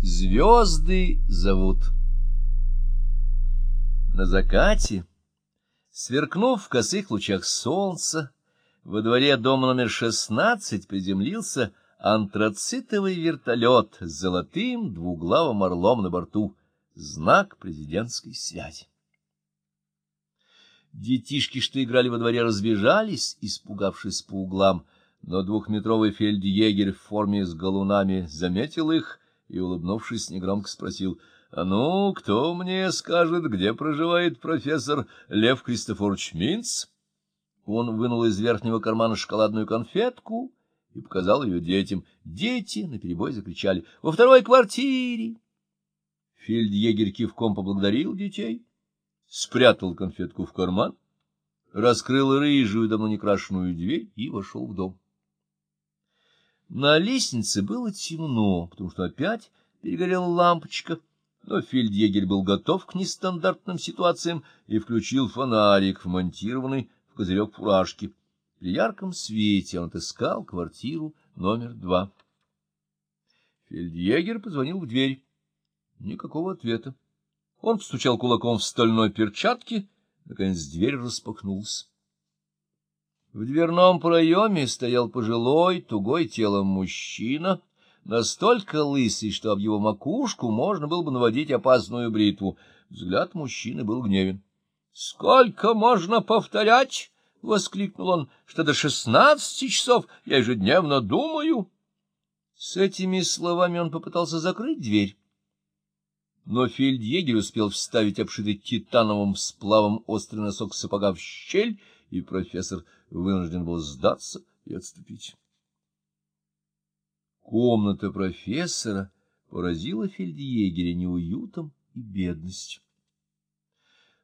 Звезды зовут. На закате, сверкнув в косых лучах солнца, во дворе дома номер шестнадцать приземлился антрацитовый вертолет с золотым двуглавым орлом на борту, знак президентской связи. Детишки, что играли во дворе, разбежались, испугавшись по углам, но двухметровый фельдъегерь в форме с галунами заметил их и, улыбнувшись, негромко спросил, «А ну, кто мне скажет, где проживает профессор Лев Кристофорович Минц?» Он вынул из верхнего кармана шоколадную конфетку и показал ее детям. Дети наперебой закричали «Во второй квартире!» Фельдъегерь кивком поблагодарил детей, спрятал конфетку в карман, раскрыл рыжую, давно не крашеную дверь и вошел в дом. На лестнице было темно, потому что опять перегорела лампочка, но фельдъегерь был готов к нестандартным ситуациям и включил фонарик, вмонтированный в козырек фуражки. При ярком свете он отыскал квартиру номер два. Фельдъегер позвонил в дверь. Никакого ответа. Он постучал кулаком в стальной перчатке, наконец дверь распахнулась. В дверном проеме стоял пожилой, тугой телом мужчина, настолько лысый, что об его макушку можно было бы наводить опасную бритву. Взгляд мужчины был гневен. — Сколько можно повторять? — воскликнул он, — что до шестнадцати часов я ежедневно думаю. С этими словами он попытался закрыть дверь. Но фельдъегерь успел вставить обшитый титановым сплавом острый носок сапога в щель, и профессор вынужден был сдаться и отступить. Комната профессора поразила фельдъегеря неуютом и бедностью.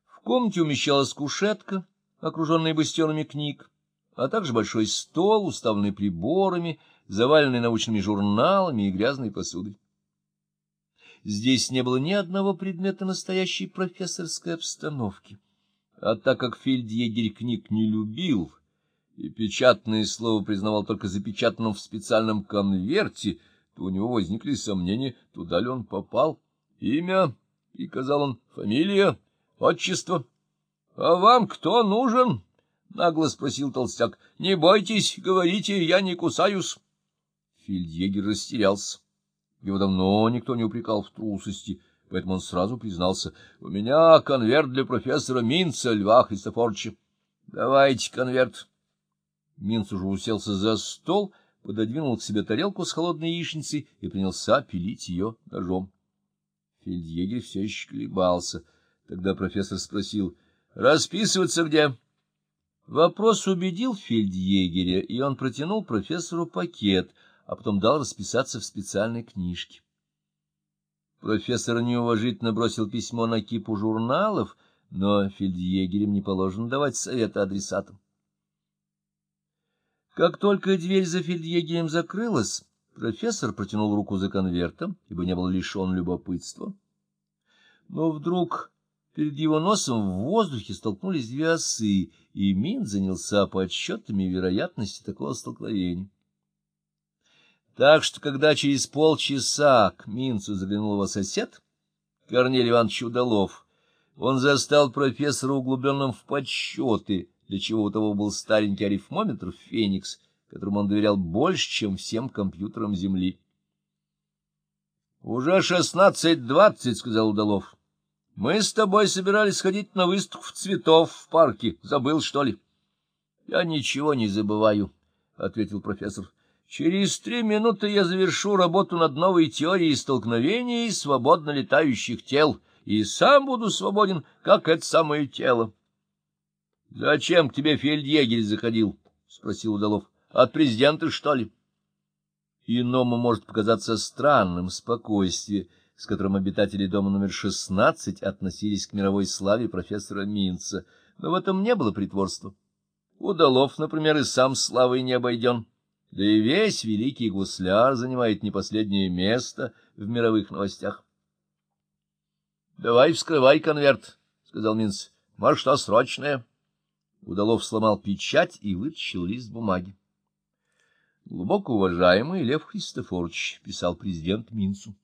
В комнате умещалась кушетка, окруженная бастионами книг, а также большой стол, уставленный приборами, заваленный научными журналами и грязной посудой. Здесь не было ни одного предмета настоящей профессорской обстановки. А так как фельдъегерь книг не любил и печатное слово признавал только запечатанным в специальном конверте, то у него возникли сомнения, туда ли он попал. Имя, — приказал он, — фамилия, отчество. — А вам кто нужен? — нагло спросил толстяк. — Не бойтесь, говорите, я не кусаюсь. Фельдъегерь растерялся. Его давно никто не упрекал в трусости, — поэтому он сразу признался. — У меня конверт для профессора Минца, Льва Христофоровича. — Давайте конверт. Минц уже уселся за стол, пододвинул к себе тарелку с холодной яичницей и принялся пилить ее ножом. Фельдъегерь все еще колебался. Тогда профессор спросил, — Расписываться где? Вопрос убедил фельдъегеря, и он протянул профессору пакет, а потом дал расписаться в специальной книжке. Профессор неуважительно бросил письмо на кипу журналов, но фельдъегерям не положено давать советы адресатам. Как только дверь за фельдъегерем закрылась, профессор протянул руку за конвертом, ибо не был лишен любопытства. Но вдруг перед его носом в воздухе столкнулись две осы, и Мин занялся подсчетами вероятности такого столкновения. Так что, когда через полчаса к Минцу заглянул его сосед, Корнелий Иванович Удалов, он застал профессора углубленным в подсчеты, для чего у того был старенький арифмометр «Феникс», которому он доверял больше, чем всем компьютерам Земли. — Уже шестнадцать двадцать, — сказал Удалов. — Мы с тобой собирались сходить на выставку цветов в парке. Забыл, что ли? — Я ничего не забываю, — ответил профессор. Через три минуты я завершу работу над новой теорией столкновений свободно летающих тел, и сам буду свободен, как это самое тело. — Зачем к тебе фельдъегерь заходил? — спросил Удалов. — От президента, что ли? Иному может показаться странным спокойствие, с которым обитатели дома номер шестнадцать относились к мировой славе профессора Минца, но в этом не было притворства. Удалов, например, и сам славой не обойден да и весь великий гусляр занимает не последнее место в мировых новостях. — Давай вскрывай конверт, — сказал Минц. — Может, что срочное? Удалов сломал печать и вытащил лист бумаги. — Глубоко уважаемый Лев Христофорович, — писал президент Минцу, —